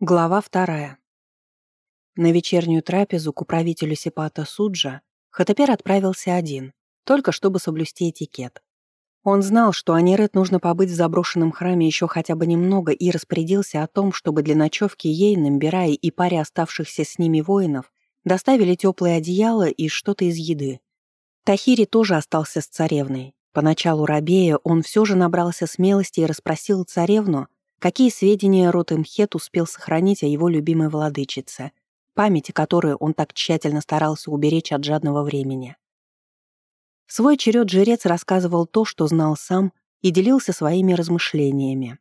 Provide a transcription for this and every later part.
Глава вторая. На вечернюю трапезу к управителю Сипата Суджа Хатапер отправился один, только чтобы соблюсти этикет. Он знал, что Анирет нужно побыть в заброшенном храме еще хотя бы немного и распорядился о том, чтобы для ночевки ей, Намбирай и паре оставшихся с ними воинов доставили теплое одеяло и что-то из еды. Тахири тоже остался с царевной. Поначалу рабея он все же набрался смелости и расспросил царевну, какие сведения род Имхет успел сохранить о его любимой владычице, памяти которой он так тщательно старался уберечь от жадного времени. В свой черед жрец рассказывал то, что знал сам, и делился своими размышлениями.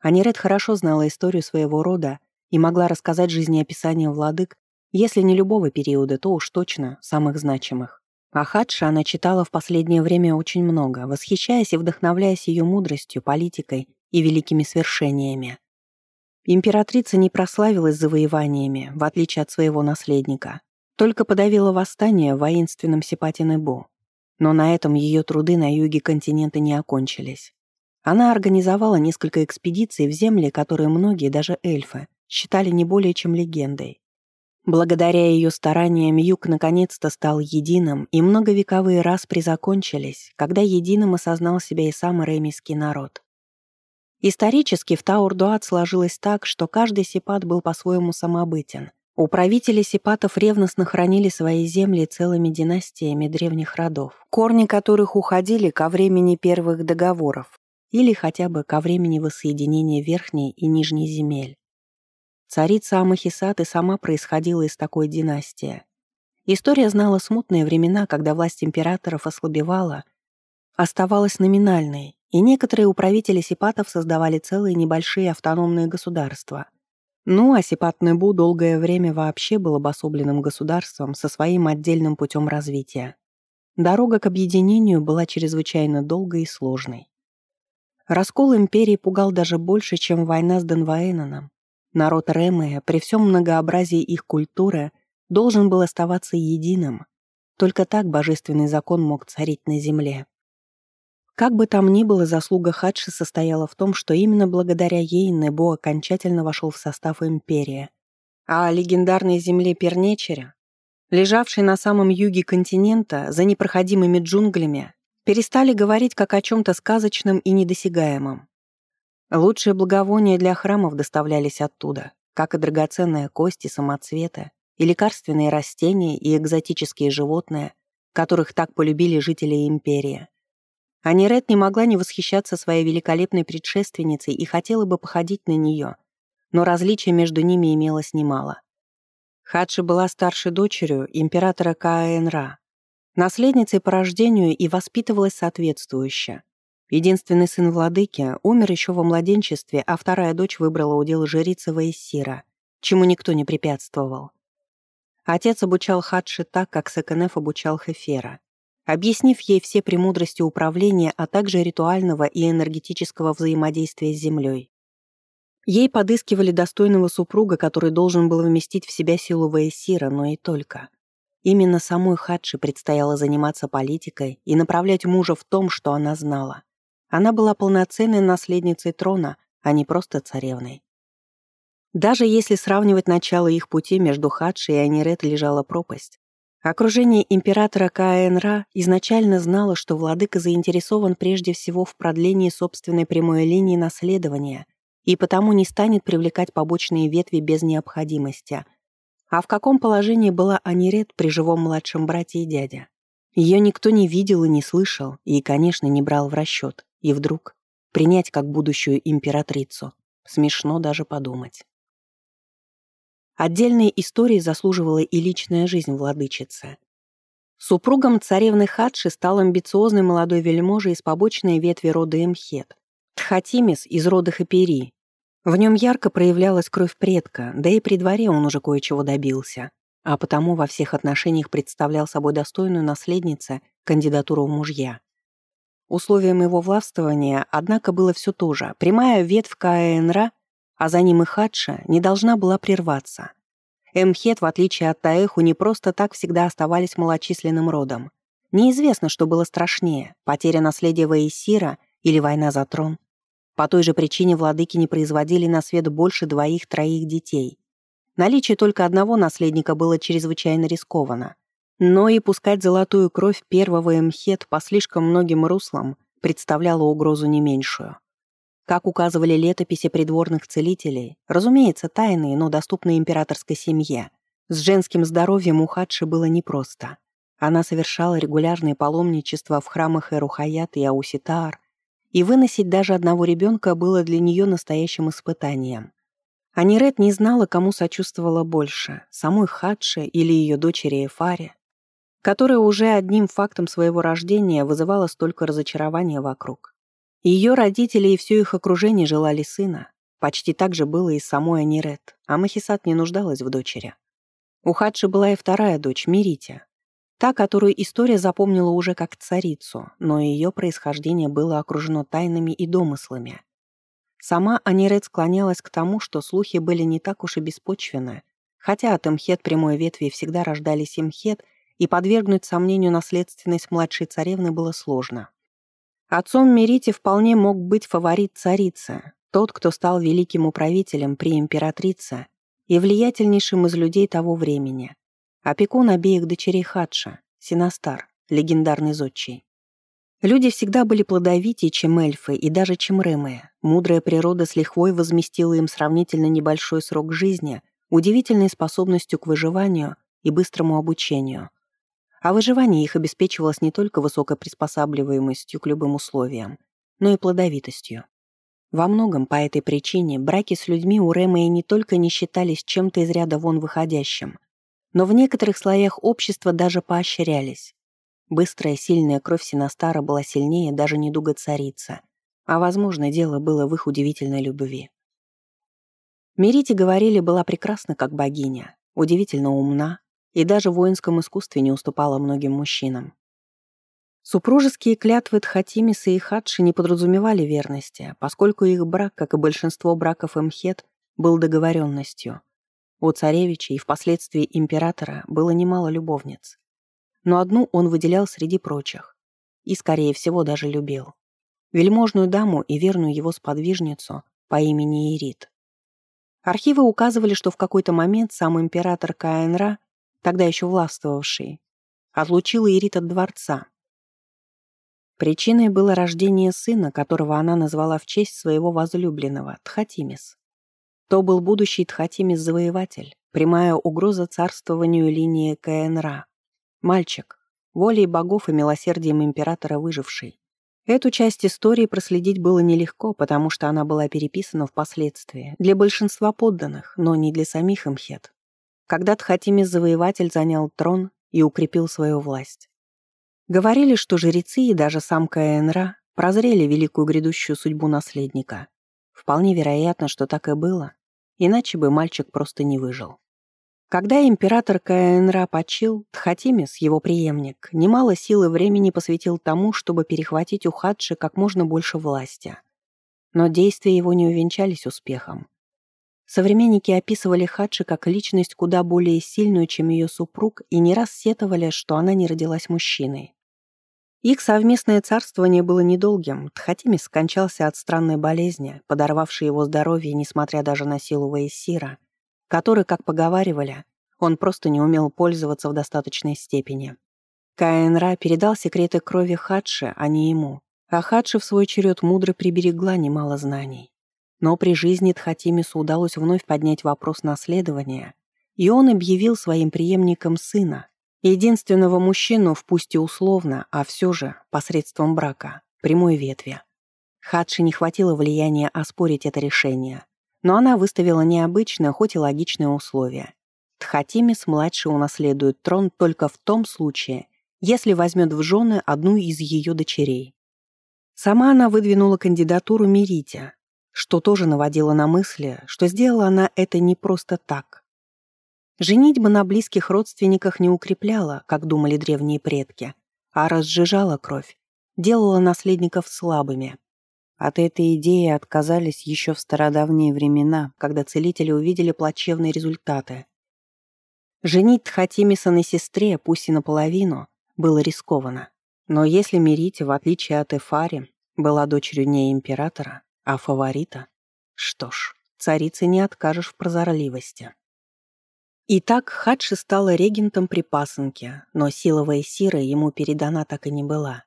Аниред хорошо знала историю своего рода и могла рассказать жизнеописание владык, если не любого периода, то уж точно самых значимых. А Хадша она читала в последнее время очень много, восхищаясь и вдохновляясь ее мудростью, политикой и великими свершениями. Императрица не прославилась завоеваниями, в отличие от своего наследника, только подавила восстание в воинственном Сипатинебу. Но на этом ее труды на юге континента не окончились. Она организовала несколько экспедиций в земли, которые многие, даже эльфы, считали не более чем легендой. Благодаря ее стараниям юг наконец-то стал единым, и многовековые распри закончились, когда единым осознал себя и сам ремийский народ. Исторически в Таур-Дуат сложилось так, что каждый сипат был по-своему самобытен. Управители сипатов ревностно хранили свои земли целыми династиями древних родов, корни которых уходили ко времени первых договоров или хотя бы ко времени воссоединения верхней и нижней земель. Царица Амахисат и сама происходила из такой династии. История знала смутные времена, когда власть императоров ослабевала, оставалась номинальной, и некоторые управители сипатов создавали целые небольшие автономные государства. Ну, а Сипат-Небу долгое время вообще был обособленным государством со своим отдельным путем развития. Дорога к объединению была чрезвычайно долгой и сложной. Раскол империи пугал даже больше, чем война с Денваэноном. Народ Ремея, при всем многообразии их культуры, должен был оставаться единым. Только так божественный закон мог царить на земле. Как бы там ни было, заслуга Хадши состояла в том, что именно благодаря ей Небо окончательно вошел в состав империи. А о легендарной земле Пернечеря, лежавшей на самом юге континента, за непроходимыми джунглями, перестали говорить как о чем-то сказочном и недосягаемом. Лучшие благовония для храмов доставлялись оттуда, как и драгоценные кости, самоцветы, и лекарственные растения, и экзотические животные, которых так полюбили жители империи. Анирет не могла не восхищаться своей великолепной предшественницей и хотела бы походить на нее, но различия между ними имелось немало. Хадши была старшей дочерью императора Каэнра, наследницей по рождению и воспитывалась соответствующе. Единственный сын владыки умер еще во младенчестве, а вторая дочь выбрала удел жрицы Ваесира, чему никто не препятствовал. Отец обучал Хадши так, как Секенеф обучал Хефера объяснив ей все премудрости управления, а также ритуального и энергетического взаимодействия с Землей. Ей подыскивали достойного супруга, который должен был вместить в себя силу Ваесира, но и только. Именно самой Хадши предстояло заниматься политикой и направлять мужа в том, что она знала. Она была полноценной наследницей трона, а не просто царевной. Даже если сравнивать начало их пути между Хадши и Анирет лежала пропасть, Окружение императора Каэнра изначально знало, что владыка заинтересован прежде всего в продлении собственной прямой линии наследования и потому не станет привлекать побочные ветви без необходимости. А в каком положении была Анирет при живом младшем брате и дяде? Ее никто не видел и не слышал, и, конечно, не брал в расчет. И вдруг принять как будущую императрицу. Смешно даже подумать. Отдельной истории заслуживала и личная жизнь владычицы. Супругом царевны Хадши стал амбициозный молодой вельможа из побочной ветви рода Эмхет, Тхатимис из рода Хапери. В нем ярко проявлялась кровь предка, да и при дворе он уже кое-чего добился, а потому во всех отношениях представлял собой достойную наследницу кандидатуру в мужья. Условием его властвования, однако, было все то же. Прямая ветвь Каэнра а за ним и Хадша, не должна была прерваться. Эмхет, в отличие от Таэху, не просто так всегда оставались малочисленным родом. Неизвестно, что было страшнее – потеря наследия Ваесира или война за трон. По той же причине владыки не производили на свет больше двоих-троих детей. Наличие только одного наследника было чрезвычайно рискованно. Но и пускать золотую кровь первого Эмхет по слишком многим руслам представляло угрозу не меньшую. Как указывали летописи придворных целителей, разумеется, тайные, но доступные императорской семье, с женским здоровьем у Хадши было непросто. Она совершала регулярные паломничества в храмах Эрухаят и Ауситаар, и выносить даже одного ребенка было для нее настоящим испытанием. Аниред не знала, кому сочувствовала больше, самой Хадше или ее дочери Эфаре, которая уже одним фактом своего рождения вызывала столько разочарования вокруг. Ее родители и все их окружение желали сына. Почти так же было и самой Аниред, а Махисат не нуждалась в дочери. У Хадши была и вторая дочь, Миритя, Та, которую история запомнила уже как царицу, но ее происхождение было окружено тайнами и домыслами. Сама Аниред склонялась к тому, что слухи были не так уж и беспочвенны, хотя от Имхет прямой ветви всегда рождались Имхет, и подвергнуть сомнению наследственность младшей царевны было сложно. Отцом Мерити вполне мог быть фаворит царицы, тот, кто стал великим управителем при императрице и влиятельнейшим из людей того времени, Опекун обеих дочерей Хадша, Синастар, легендарный зодчий. Люди всегда были плодовитее, чем эльфы и даже чем ремы. Мудрая природа с лихвой возместила им сравнительно небольшой срок жизни, удивительной способностью к выживанию и быстрому обучению. А выживание их обеспечивалось не только высокой приспосабливаемостью к любым условиям, но и плодовитостью. Во многом по этой причине браки с людьми у Рэмэя не только не считались чем-то из ряда вон выходящим, но в некоторых слоях общества даже поощрялись. Быстрая, сильная кровь Синастара была сильнее даже недуга царицы, а, возможно, дело было в их удивительной любви. Мерити, говорили, была прекрасна как богиня, удивительно умна и даже в воинском искусстве не уступала многим мужчинам. Супружеские клятвы Тхатимиса и Хадши не подразумевали верности, поскольку их брак, как и большинство браков Эмхет, был договоренностью — у царевича и впоследствии императора было немало любовниц. Но одну он выделял среди прочих. И, скорее всего, даже любил. Вельможную даму и верную его сподвижницу по имени Ирит. Архивы указывали, что в какой-то момент сам император Каэнра, тогда еще властвовавший, отлучил Ирит от дворца. Причиной было рождение сына, которого она назвала в честь своего возлюбленного, Тхатимис. То был будущий Тхатимис-завоеватель, прямая угроза царствованию линии КНРА. Мальчик, волей богов и милосердием императора выживший. Эту часть истории проследить было нелегко, потому что она была переписана впоследствии для большинства подданных, но не для самих имхет. Когда Тхатимис-завоеватель занял трон и укрепил свою власть. Говорили, что жрецы и даже сам КНРА прозрели великую грядущую судьбу наследника. Вполне вероятно, что так и было, иначе бы мальчик просто не выжил. Когда император Каэнра почил, Тхатимис, его преемник, немало сил и времени посвятил тому, чтобы перехватить у Хадши как можно больше власти. Но действия его не увенчались успехом. Современники описывали Хадши как личность куда более сильную, чем ее супруг, и не раз сетовали, что она не родилась мужчиной. Их совместное царствование было недолгим. Тхатимис скончался от странной болезни, подорвавшей его здоровье, несмотря даже на силу Ваесира, который, как поговаривали, он просто не умел пользоваться в достаточной степени. Каэнра передал секреты крови Хадши, а не ему, а Хадши в свой черед мудро приберегла немало знаний. Но при жизни Тхатимису удалось вновь поднять вопрос наследования, и он объявил своим преемником сына, Единственного мужчину, в пусть и условно, а все же посредством брака, прямой ветви. Хадши не хватило влияния оспорить это решение, но она выставила необычное, хоть и логичное условие. Тхатимис-младший унаследует трон только в том случае, если возьмет в жены одну из ее дочерей. Сама она выдвинула кандидатуру Меритя, что тоже наводило на мысли, что сделала она это не просто так. Женитьба на близких родственниках не укрепляла, как думали древние предки, а разжижала кровь, делала наследников слабыми. От этой идеи отказались еще в стародавние времена, когда целители увидели плачевные результаты. Женить Тхатимиса на сестре, пусть и наполовину, было рискованно. Но если Мерите, в отличие от Эфари, была дочерью не императора, А фаворита? Что ж, царице не откажешь в прозорливости. Итак, Хадши стала регентом при пасынке, но силовая сира ему передана так и не была.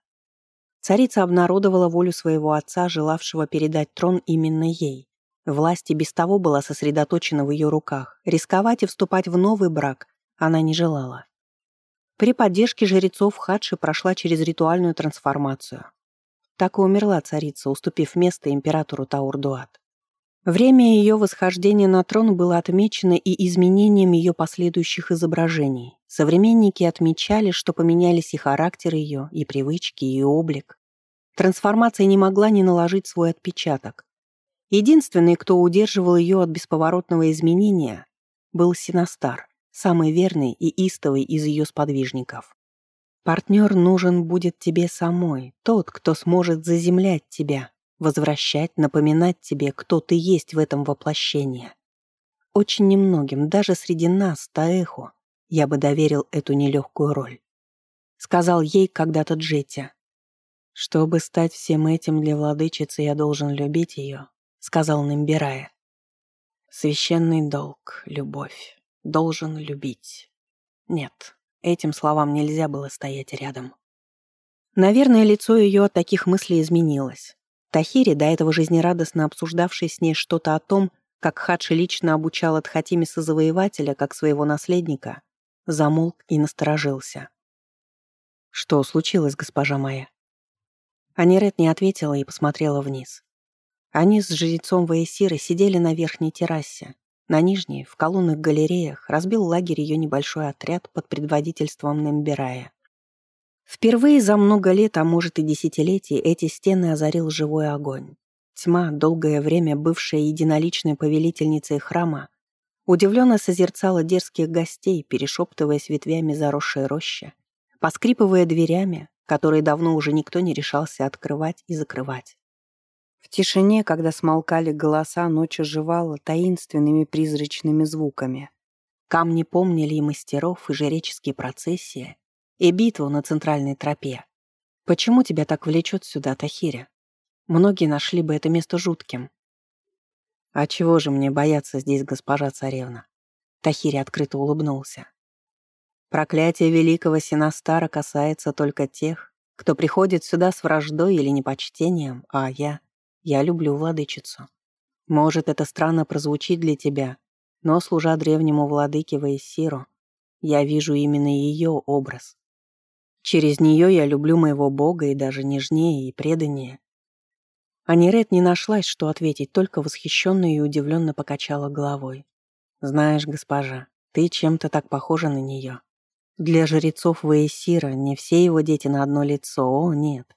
Царица обнародовала волю своего отца, желавшего передать трон именно ей. Власть и без того была сосредоточена в ее руках. Рисковать и вступать в новый брак она не желала. При поддержке жрецов Хадши прошла через ритуальную трансформацию. Так и умерла царица, уступив место императору Таурдуат. Время ее восхождения на трон было отмечено и изменением ее последующих изображений. Современники отмечали, что поменялись и характер ее, и привычки, и облик. Трансформация не могла не наложить свой отпечаток. Единственный, кто удерживал ее от бесповоротного изменения, был Синастар, самый верный и истовый из ее сподвижников. Партнер нужен будет тебе самой, тот, кто сможет заземлять тебя, возвращать, напоминать тебе, кто ты есть в этом воплощении. Очень немногим, даже среди нас, Таэху, я бы доверил эту нелегкую роль. Сказал ей когда-то Джетти. «Чтобы стать всем этим для владычицы, я должен любить ее», — сказал Намбирая. «Священный долг, любовь, должен любить». Нет, этим словам нельзя было стоять рядом. Наверное, лицо ее от таких мыслей изменилось. Тахири, до этого жизнерадостно обсуждавший с ней что-то о том, как Хадши лично обучал Адхатимиса Завоевателя как своего наследника, замолк и насторожился. «Что случилось, госпожа моя?» Анирет не ответила и посмотрела вниз. Они с жрецом Ваесиры сидели на верхней террасе. На нижней, в колонных галереях, разбил лагерь ее небольшой отряд под предводительством Нембирая. Впервые за много лет, а может и десятилетий, эти стены озарил живой огонь. Тьма, долгое время бывшая единоличной повелительницей храма, удивленно созерцала дерзких гостей, перешептываясь ветвями заросшей рощи, поскрипывая дверями, которые давно уже никто не решался открывать и закрывать. В тишине, когда смолкали голоса, ночь оживала таинственными призрачными звуками. Камни помнили и мастеров, и жреческие процессии, и битву на центральной тропе. Почему тебя так влечет сюда, Тахиря? Многие нашли бы это место жутким. А чего же мне бояться здесь, госпожа царевна? Тахири открыто улыбнулся. Проклятие великого Синастара касается только тех, кто приходит сюда с враждой или непочтением, а я... Я люблю владычицу. Может, это странно прозвучит для тебя, но, служа древнему владыке Ваесиру, я вижу именно ее образ. Через нее я люблю моего Бога и даже нежнее и преданнее. Анирет не нашлась, что ответить, только восхищенно и удивленно покачала головой. «Знаешь, госпожа, ты чем-то так похожа на нее. Для жрецов Ваесира не все его дети на одно лицо, о, нет.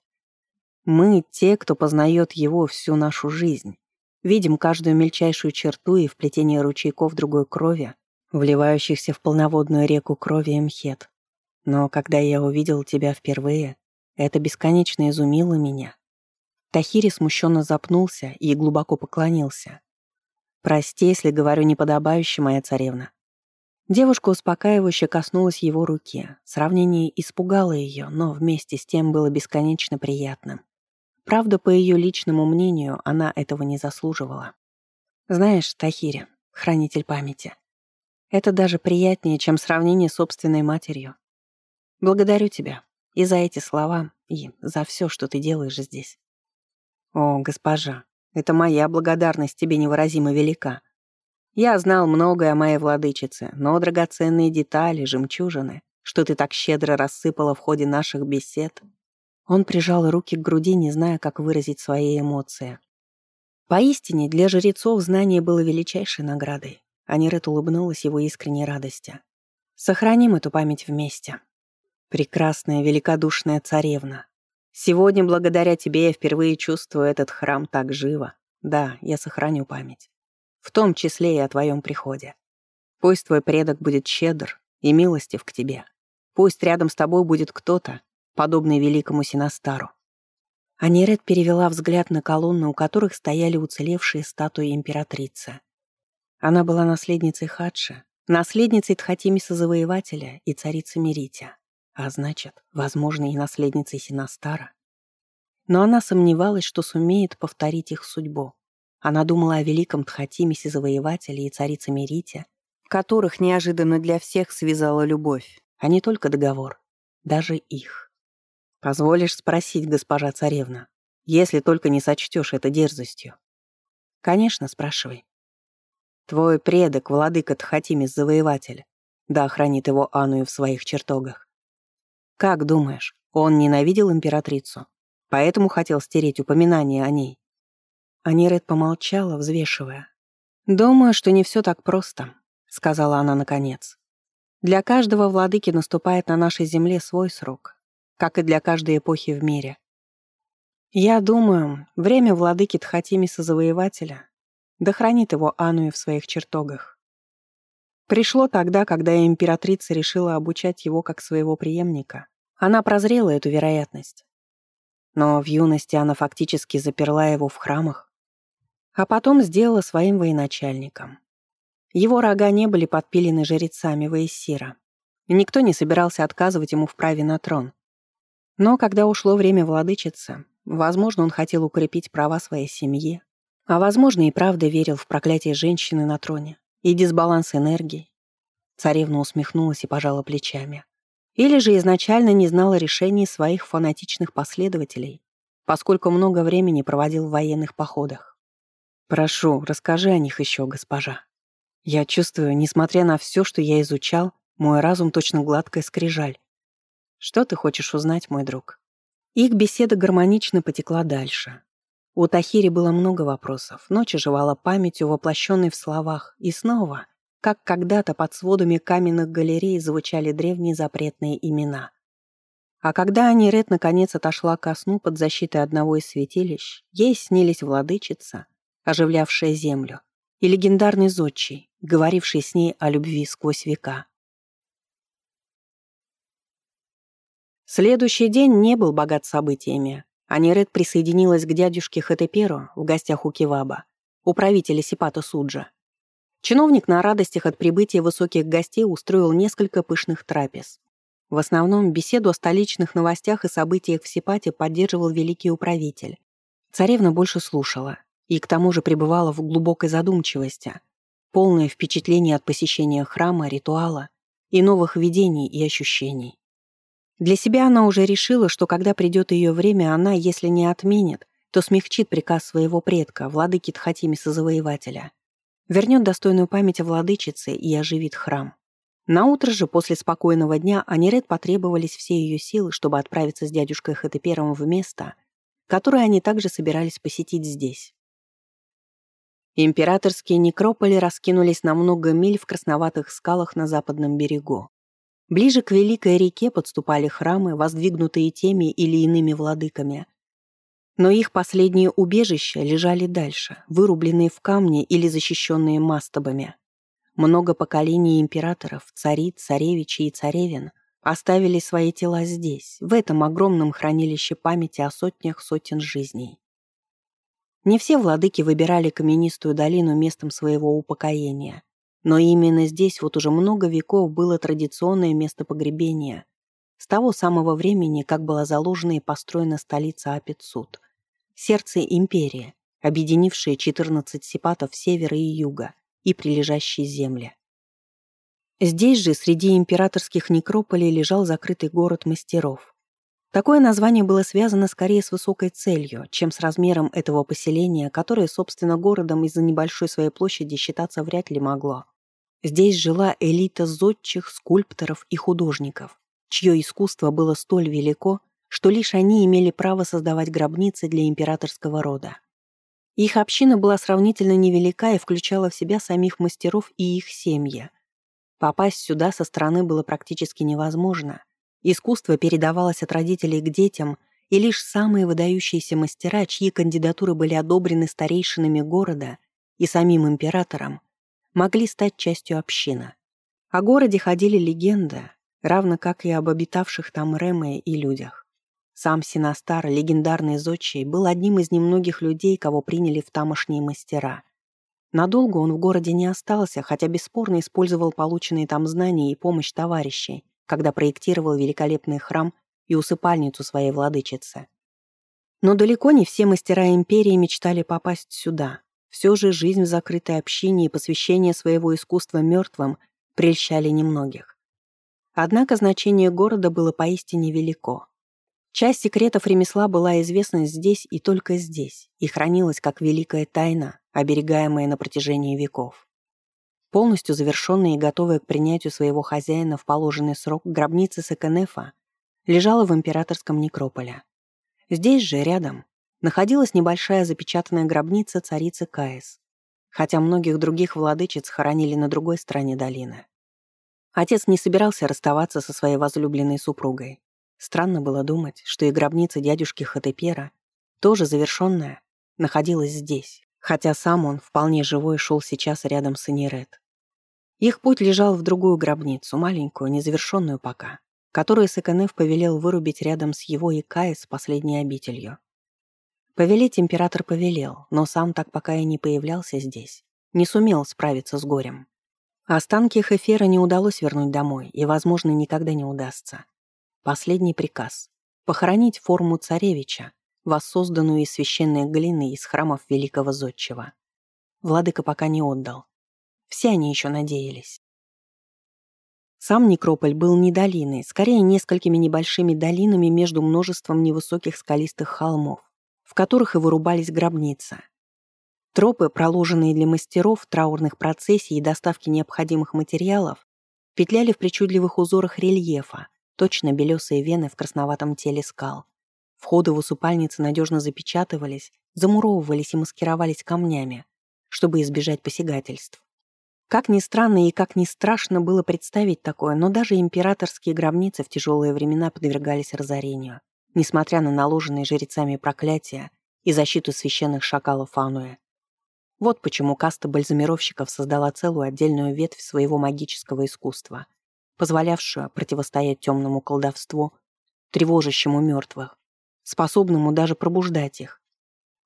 Мы — те, кто познает его всю нашу жизнь. Видим каждую мельчайшую черту и вплетение ручейков другой крови, вливающихся в полноводную реку крови Эмхет. Но когда я увидел тебя впервые, это бесконечно изумило меня. Тахири смущенно запнулся и глубоко поклонился. «Прости, если говорю неподобающе, моя царевна». Девушка успокаивающе коснулась его руки. Сравнение испугало ее, но вместе с тем было бесконечно приятным. Правда, по ее личному мнению, она этого не заслуживала. «Знаешь, Тахири, хранитель памяти, это даже приятнее, чем сравнение с собственной матерью. Благодарю тебя и за эти слова, и за все, что ты делаешь здесь. О, госпожа, это моя благодарность тебе невыразимо велика. Я знал многое о моей владычице, но драгоценные детали, жемчужины, что ты так щедро рассыпала в ходе наших бесед. Он прижал руки к груди, не зная, как выразить свои эмоции. Поистине, для жрецов знание было величайшей наградой. Анирет улыбнулась его искренней радости. «Сохраним эту память вместе», Прекрасная, великодушная царевна. Сегодня, благодаря тебе, я впервые чувствую этот храм так живо. Да, я сохраню память. В том числе и о твоем приходе. Пусть твой предок будет щедр и милостив к тебе. Пусть рядом с тобой будет кто-то, подобный великому Синастару. Аниред перевела взгляд на колонны, у которых стояли уцелевшие статуи императрицы. Она была наследницей Хадша, наследницей Тхатимиса Завоевателя и царицы Меритя а значит, возможно, и наследницей Синастара. Но она сомневалась, что сумеет повторить их судьбу. Она думала о великом Тхатимисе Завоевателе и царице Мерите, которых неожиданно для всех связала любовь, а не только договор, даже их. «Позволишь спросить, госпожа царевна, если только не сочтешь это дерзостью?» «Конечно, спрашивай». «Твой предок, владыка Тхатимис-завоеватель, да хранит его Аную в своих чертогах. Как думаешь, он ненавидел императрицу, поэтому хотел стереть упоминание о ней?» Аниред помолчала, взвешивая. «Думаю, что не все так просто», — сказала она наконец. «Для каждого владыки наступает на нашей земле свой срок, как и для каждой эпохи в мире. Я думаю, время владыки Тхатимиса Завоевателя да хранит его Ануи в своих чертогах. Пришло тогда, когда императрица решила обучать его как своего преемника. Она прозрела эту вероятность. Но в юности она фактически заперла его в храмах, а потом сделала своим военачальником. Его рога не были подпилены жрецами Ваесира. Никто не собирался отказывать ему в праве на трон. Но когда ушло время владычицы, возможно, он хотел укрепить права своей семьи, а возможно и правда верил в проклятие женщины на троне и дисбаланс энергии. Царевна усмехнулась и пожала плечами. Или же изначально не знала решений своих фанатичных последователей, поскольку много времени проводил в военных походах. «Прошу, расскажи о них еще, госпожа», я чувствую, несмотря на все, что я изучал, мой разум точно гладкая скрижаль. Что ты хочешь узнать, мой друг? Их беседа гармонично потекла дальше. У Тахири было много вопросов, ночь оживала памятью, воплощенной в словах, и снова, как когда-то под сводами каменных галерей звучали древние запретные имена. А когда Анирет наконец отошла ко сну под защитой одного из святилищ, ей снились владычица, оживлявшая землю, и легендарный зодчий, говоривший с ней о любви сквозь века. Следующий день не был богат событиями. Аниред присоединилась к дядюшке Хатеперу в гостях у Киваба, управителя Сипата Суджа. Чиновник на радостях от прибытия высоких гостей устроил несколько пышных трапез. В основном беседу о столичных новостях и событиях в Сипате поддерживал великий управитель. Царевна больше слушала, и к тому же пребывала в глубокой задумчивости, полное впечатление от посещения храма, ритуала и новых видений и ощущений. Для себя она уже решила, что когда придет ее время, она, если не отменит, то смягчит приказ своего предка, владыки Тхатимиса Завоевателя, вернет достойную память о владычице и оживит храм. На утро же, после спокойного дня, Аниред потребовались все ее силы, чтобы отправиться с дядюшкой Хатепером в место, которое они также собирались посетить здесь. Императорские некрополи раскинулись на много миль в красноватых скалах на западном берегу. Ближе к Великой реке подступали храмы, воздвигнутые теми или иными владыками. Но их последние убежища лежали дальше, вырубленные в камне или защищенные мастабами. Много поколений императоров, цариц, царевичей и царевин оставили свои тела здесь, в этом огромном хранилище памяти о сотнях сотен жизней. Не все владыки выбирали каменистую долину местом своего упокоения. Но именно здесь вот уже много веков было традиционное место погребения. С того самого времени, как была заложена и построена столица Апицут. Сердце империи, объединившее 14 сепатов севера и юга и прилежащие земли. Здесь же, среди императорских некрополей, лежал закрытый город мастеров, Такое название было связано скорее с высокой целью, чем с размером этого поселения, которое, собственно, городом из-за небольшой своей площади считаться вряд ли могло. Здесь жила элита зодчих, скульпторов и художников, чье искусство было столь велико, что лишь они имели право создавать гробницы для императорского рода. Их община была сравнительно невелика и включала в себя самих мастеров и их семьи. Попасть сюда со стороны было практически невозможно, Искусство передавалось от родителей к детям, и лишь самые выдающиеся мастера, чьи кандидатуры были одобрены старейшинами города и самим императором, могли стать частью общины. О городе ходили легенды, равно как и об обитавших там Рэме и людях. Сам Синастар, легендарный зодчий, был одним из немногих людей, кого приняли в тамошние мастера. Надолго он в городе не остался, хотя бесспорно использовал полученные там знания и помощь товарищей, когда проектировал великолепный храм и усыпальницу своей владычицы. Но далеко не все мастера империи мечтали попасть сюда. Все же жизнь в закрытой общине и посвящение своего искусства мертвым прельщали немногих. Однако значение города было поистине велико. Часть секретов ремесла была известна здесь и только здесь, и хранилась как великая тайна, оберегаемая на протяжении веков. Полностью завершенная и готовая к принятию своего хозяина в положенный срок гробница Секенефа лежала в императорском некрополе. Здесь же, рядом, находилась небольшая запечатанная гробница царицы Каис, хотя многих других владычиц хоронили на другой стороне долины. Отец не собирался расставаться со своей возлюбленной супругой. Странно было думать, что и гробница дядюшки Хатепера, тоже завершенная, находилась здесь, хотя сам он, вполне живой, шел сейчас рядом с Инирет. Их путь лежал в другую гробницу, маленькую, незавершенную пока, которую Саканев повелел вырубить рядом с его и Каи с последней обителью. Повелеть император повелел, но сам так пока и не появлялся здесь, не сумел справиться с горем. Останки Хефера не удалось вернуть домой и, возможно, никогда не удастся. Последний приказ — похоронить форму царевича, воссозданную из священной глины из храмов Великого Зодчего. Владыка пока не отдал. Все они еще надеялись. Сам некрополь был не долиной, скорее несколькими небольшими долинами между множеством невысоких скалистых холмов, в которых и вырубались гробницы. Тропы, проложенные для мастеров, траурных процессий и доставки необходимых материалов, петляли в причудливых узорах рельефа, точно белесые вены в красноватом теле скал. Входы в усыпальницы надежно запечатывались, замуровывались и маскировались камнями, чтобы избежать посягательств. Как ни странно и как ни страшно было представить такое, но даже императорские гробницы в тяжелые времена подвергались разорению, несмотря на наложенные жрецами проклятия и защиту священных шакалов Ануэ. Вот почему каста бальзамировщиков создала целую отдельную ветвь своего магического искусства — позволявшую противостоять темному колдовству, тревожащему мертвых, способному даже пробуждать их.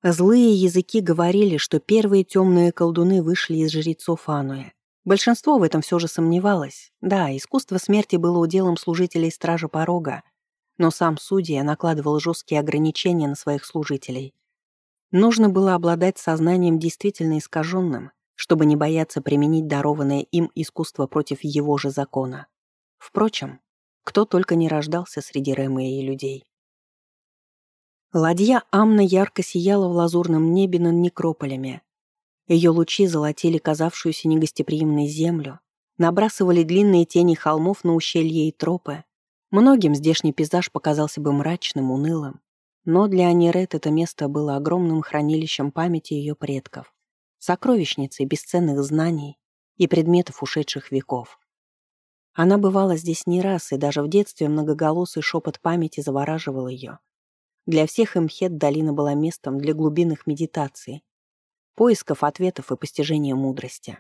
Злые языки говорили, что первые темные колдуны вышли из жрецов Ануя. Большинство в этом все же сомневалось. Да, искусство смерти было уделом служителей Стража Порога, но сам судья накладывал жесткие ограничения на своих служителей. Нужно было обладать сознанием действительно искаженным, чтобы не бояться применить дарованное им искусство против его же закона. Впрочем, кто только не рождался среди Рэмы и людей. Ладья Амна ярко сияла в лазурном небе над некрополями. Ее лучи золотили казавшуюся негостеприимной землю, набрасывали длинные тени холмов на ущелье и тропы. Многим здешний пейзаж показался бы мрачным, унылым, но для Анирет это место было огромным хранилищем памяти ее предков, сокровищницей бесценных знаний и предметов ушедших веков. Она бывала здесь не раз, и даже в детстве многоголосый шепот памяти завораживал ее. Для всех Имхет долина была местом для глубинных медитаций, поисков ответов и постижения мудрости.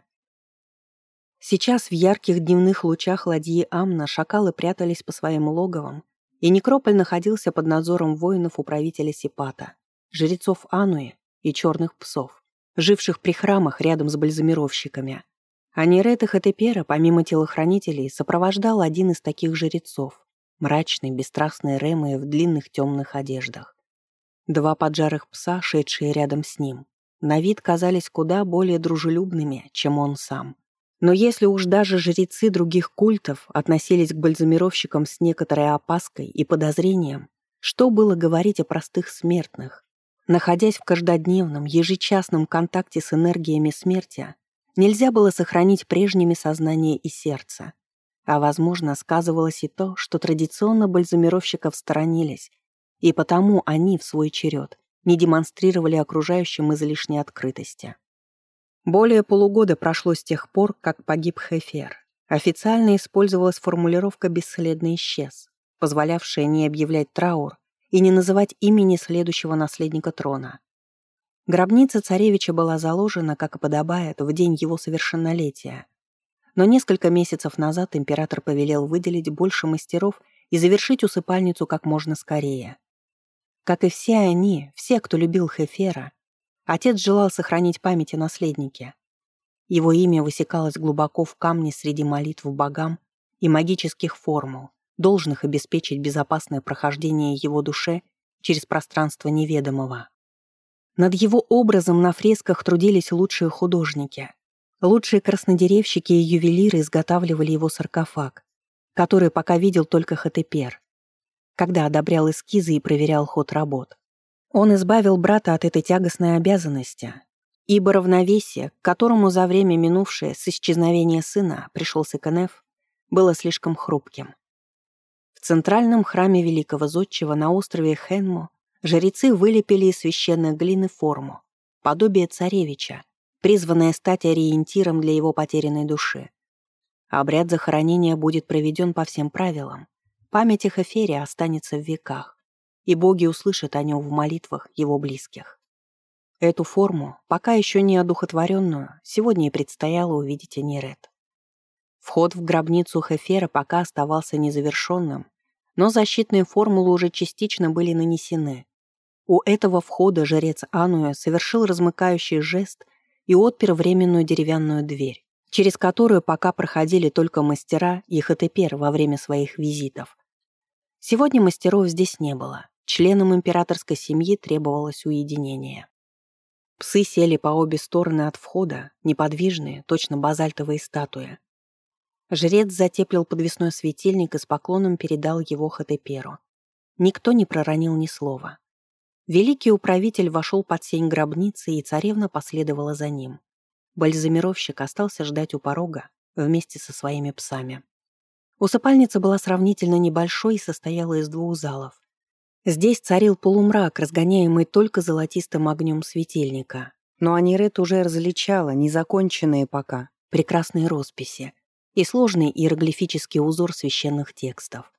Сейчас в ярких дневных лучах ладьи Амна шакалы прятались по своим логовам, и некрополь находился под надзором воинов управителя Сипата, жрецов Ануи и черных псов, живших при храмах рядом с бальзамировщиками. А Нерета Хатепера, помимо телохранителей, сопровождал один из таких жрецов, мрачный, бесстрастный Рэмэ в длинных темных одеждах. Два поджарых пса, шедшие рядом с ним, на вид казались куда более дружелюбными, чем он сам. Но если уж даже жрецы других культов относились к бальзамировщикам с некоторой опаской и подозрением, что было говорить о простых смертных? Находясь в каждодневном, ежечасном контакте с энергиями смерти, нельзя было сохранить прежними сознание и сердце. А, возможно, сказывалось и то, что традиционно бальзамировщиков сторонились, и потому они, в свой черед, не демонстрировали окружающим излишней открытости. Более полугода прошло с тех пор, как погиб Хефер. Официально использовалась формулировка «бесследно исчез», позволявшая не объявлять траур и не называть имени следующего наследника трона. Гробница царевича была заложена, как и подобает, в день его совершеннолетия. Но несколько месяцев назад император повелел выделить больше мастеров и завершить усыпальницу как можно скорее. Как и все они, все, кто любил Хефера, отец желал сохранить память о наследнике. Его имя высекалось глубоко в камне среди молитв богам и магических формул, должных обеспечить безопасное прохождение его душе через пространство неведомого. Над его образом на фресках трудились лучшие художники. Лучшие краснодеревщики и ювелиры изготавливали его саркофаг, который пока видел только Хатепер, когда одобрял эскизы и проверял ход работ. Он избавил брата от этой тягостной обязанности, ибо равновесие, к которому за время минувшее с исчезновения сына пришелся Кенеф, было слишком хрупким. В центральном храме Великого Зодчего на острове Хенмо жрецы вылепили из священной глины форму, подобие царевича, призванное стать ориентиром для его потерянной души. Обряд захоронения будет проведен по всем правилам. Память о Хефере останется в веках, и боги услышат о нем в молитвах его близких. Эту форму, пока еще не одухотворенную, сегодня и предстояло увидеть Анирет. Вход в гробницу Хефера пока оставался незавершенным, но защитные формулы уже частично были нанесены. У этого входа жрец Ануя совершил размыкающий жест и отпер временную деревянную дверь, через которую пока проходили только мастера и хатепер во время своих визитов. Сегодня мастеров здесь не было. Членам императорской семьи требовалось уединение. Псы сели по обе стороны от входа, неподвижные, точно базальтовые статуи. Жрец затеплил подвесной светильник и с поклоном передал его Хатеперу. Никто не проронил ни слова. Великий управитель вошел под сень гробницы, и царевна последовала за ним. Бальзамировщик остался ждать у порога вместе со своими псами. Усыпальница была сравнительно небольшой и состояла из двух залов. Здесь царил полумрак, разгоняемый только золотистым огнем светильника. Но Анирет уже различала незаконченные пока прекрасные росписи и сложный иероглифический узор священных текстов.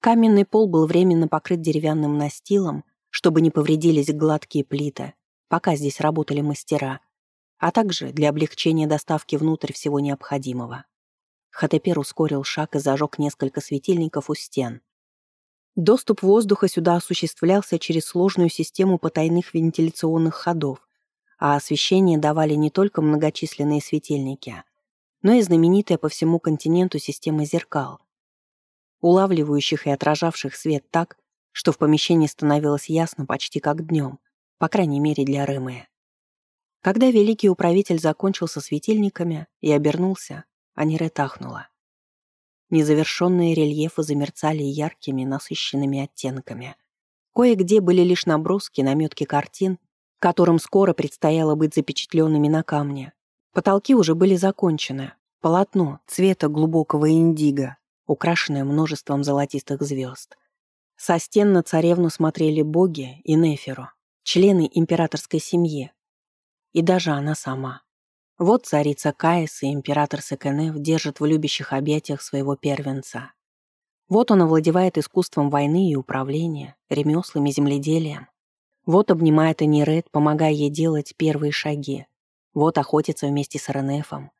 Каменный пол был временно покрыт деревянным настилом, чтобы не повредились гладкие плиты, пока здесь работали мастера, а также для облегчения доставки внутрь всего необходимого. Хатепер ускорил шаг и зажег несколько светильников у стен, Доступ воздуха сюда осуществлялся через сложную систему потайных вентиляционных ходов, а освещение давали не только многочисленные светильники, но и знаменитая по всему континенту система зеркал, улавливающих и отражавших свет так, что в помещении становилось ясно почти как днем, по крайней мере для Рымы. Когда великий управитель закончил со светильниками и обернулся, Анире тахнула. Незавершенные рельефы замерцали яркими, насыщенными оттенками. Кое-где были лишь наброски, наметки картин, которым скоро предстояло быть запечатленными на камне. Потолки уже были закончены. Полотно цвета глубокого индиго, украшенное множеством золотистых звезд. Со стен на царевну смотрели боги и Неферу, члены императорской семьи. И даже она сама. Вот царица Каис и император Секенев держат в любящих объятиях своего первенца. Вот он овладевает искусством войны и управления, ремеслами, земледелием. Вот обнимает Анирет, помогая ей делать первые шаги. Вот охотится вместе с Ренефом.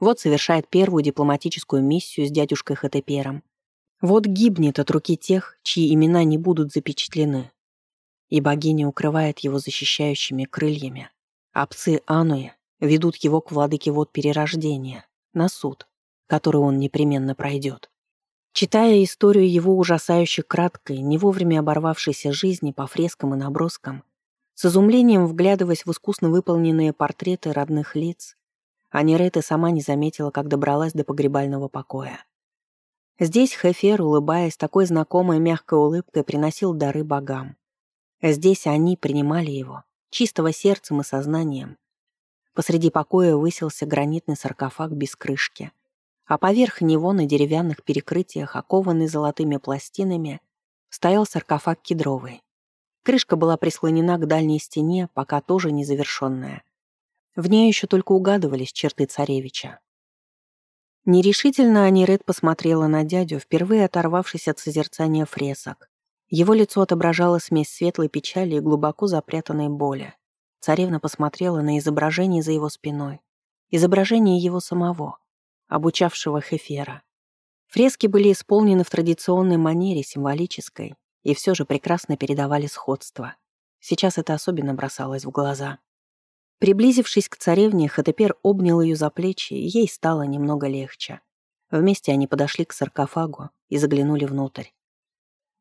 Вот совершает первую дипломатическую миссию с дядюшкой Хатепером. Вот гибнет от руки тех, чьи имена не будут запечатлены. И богиня укрывает его защищающими крыльями. А псы Ануя ведут его к владыке вод перерождения, на суд, который он непременно пройдет. Читая историю его ужасающей краткой, не вовремя оборвавшейся жизни по фрескам и наброскам, с изумлением вглядываясь в искусно выполненные портреты родных лиц, Анирета сама не заметила, как добралась до погребального покоя. Здесь Хефер, улыбаясь такой знакомой мягкой улыбкой, приносил дары богам. Здесь они принимали его, чистого сердцем и сознанием, Посреди покоя высился гранитный саркофаг без крышки, а поверх него на деревянных перекрытиях, окованный золотыми пластинами, стоял саркофаг кедровый. Крышка была прислонена к дальней стене, пока тоже незавершенная. В ней еще только угадывались черты царевича. Нерешительно Аниред посмотрела на дядю, впервые оторвавшись от созерцания фресок. Его лицо отображало смесь светлой печали и глубоко запрятанной боли. Царевна посмотрела на изображение за его спиной. Изображение его самого, обучавшего Хефера. Фрески были исполнены в традиционной манере, символической, и все же прекрасно передавали сходство. Сейчас это особенно бросалось в глаза. Приблизившись к царевне, Хатепер обнял ее за плечи, и ей стало немного легче. Вместе они подошли к саркофагу и заглянули внутрь.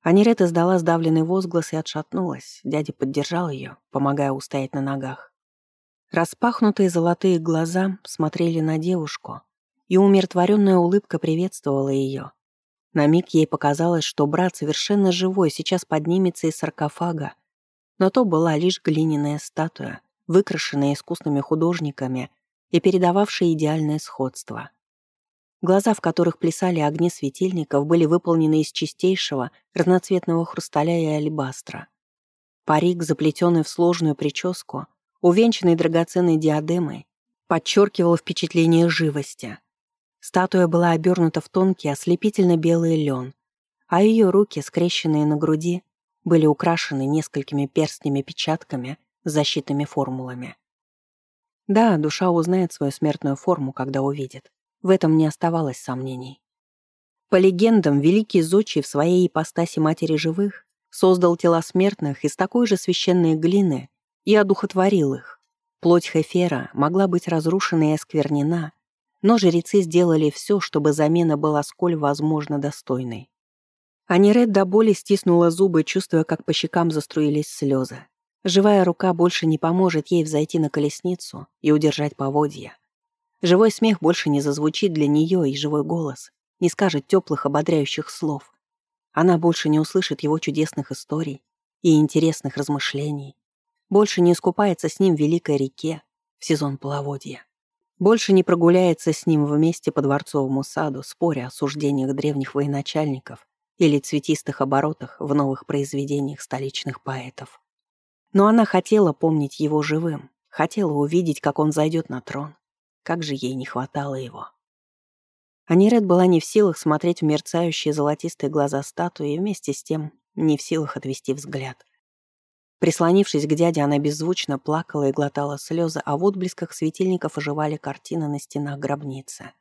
Анирет издала сдавленный возглас и отшатнулась. Дядя поддержал ее, помогая устоять на ногах. Распахнутые золотые глаза смотрели на девушку, и умиротворенная улыбка приветствовала ее. На миг ей показалось, что брат совершенно живой сейчас поднимется из саркофага, но то была лишь глиняная статуя, выкрашенная искусными художниками и передававшая идеальное сходство. Глаза, в которых плясали огни светильников, были выполнены из чистейшего разноцветного хрусталя и алебастра. Парик, заплетенный в сложную прическу, увенчанный драгоценной диадемой, подчеркивал впечатление живости. Статуя была обернута в тонкий ослепительно белый лен, а ее руки, скрещенные на груди, были украшены несколькими перстнями-печатками защитными формулами. Да, душа узнает свою смертную форму, когда увидит. В этом не оставалось сомнений. По легендам, великий Зодчий в своей ипостаси Матери Живых создал тела смертных из такой же священной глины и одухотворил их. Плоть Хефера могла быть разрушена и осквернена, но жрецы сделали все, чтобы замена была сколь возможно достойной. Аниред до боли стиснула зубы, чувствуя, как по щекам заструились слезы. Живая рука больше не поможет ей взойти на колесницу и удержать поводья. Живой смех больше не зазвучит для нее, и живой голос не скажет теплых, ободряющих слов. Она больше не услышит его чудесных историй и интересных размышлений. Больше не искупается с ним в великой реке в сезон половодья. Больше не прогуляется с ним вместе по дворцовому саду, споря о суждениях древних военачальников или цветистых оборотах в новых произведениях столичных поэтов. Но она хотела помнить его живым, хотела увидеть, как он зайдет на трон, как же ей не хватало его. Аниред была не в силах смотреть в мерцающие золотистые глаза статуи и вместе с тем не в силах отвести взгляд. Прислонившись к дяде, она беззвучно плакала и глотала слезы, а в отблесках светильников оживали картины на стенах гробницы.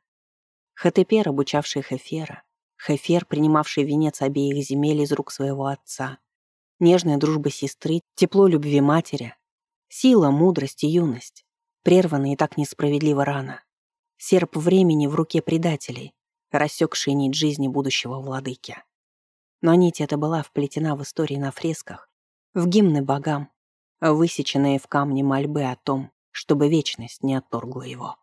Хатепер, обучавший Хефера, Хефер, принимавший венец обеих земель из рук своего отца, нежная дружба сестры, тепло любви матери, сила, мудрость и юность прерванный и так несправедливо рано. Серп времени в руке предателей, рассекший нить жизни будущего владыки. Но нить эта была вплетена в истории на фресках, в гимны богам, высеченные в камне мольбы о том, чтобы вечность не отторгла его.